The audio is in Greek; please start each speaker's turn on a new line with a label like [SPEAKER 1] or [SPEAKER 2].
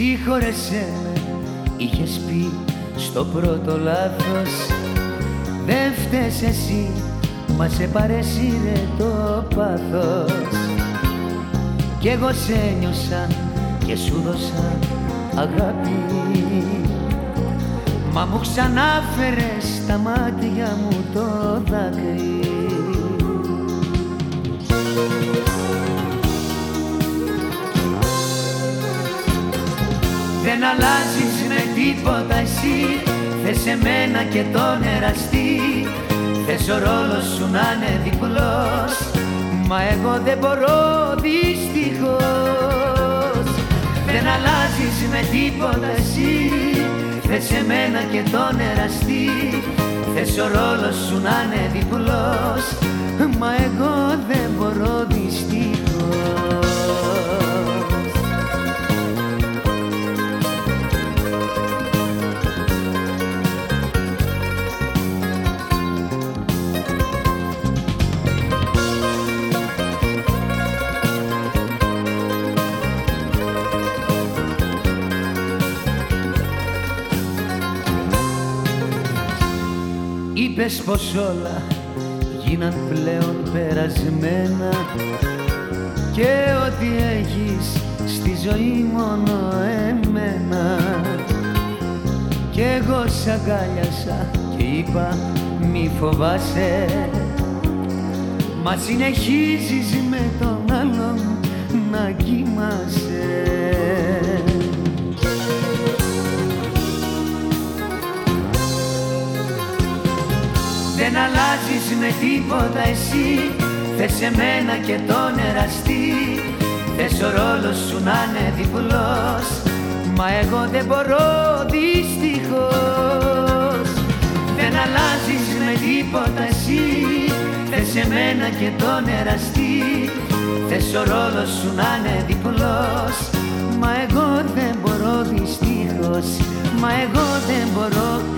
[SPEAKER 1] Συγχώρεσέ με, είχες πει στο πρώτο λάθος. Δεν φταίς εσύ, μα σε παρέσυρε το πάθος. Κι εγώ σε νιώσα και σου δώσα αγάπη. Μα μου ξανάφερες στα μάτια μου το δάκρυ Δεν αλλάζεις με τίποτα εσύ. Θες εμένα και τον εραστή. Θες ο ρόλος σου να είναι διπλός. Μα εγώ δεν μπορώ δυστυχώς. Δεν αλλάζεις με τίποτα εσύ. Θες εμένα και τον εραστή. Θες ο ρόλος σου να είναι διπλός. Μα εγώ δεν μπορώ δυστυχώς Είπες πως όλα γίναν πλέον περασμένα και ότι έχεις στη ζωή μόνο εμένα. Κι εγώ σ' αγκάλιασα και είπα μη φοβάσαι μα συνεχίζεις με τον άλλον να κοιμάσαι Δεν αλλάζεις με τίποτα εσύ. Θες εμένα και τον εραστή. Θες ο ρόλος σου να είναι διπλός. Μα εγώ δεν μπορώ δυστυχώς. Δεν αλλάζεις με τίποτα εσύ. Θες εμένα και τον εραστή. Θες ο ρόλος σου να είναι διπλός. Μα εγώ δεν μπορώ δυστυχώς. Μα εγώ δεν μπορώ. δυστυχώς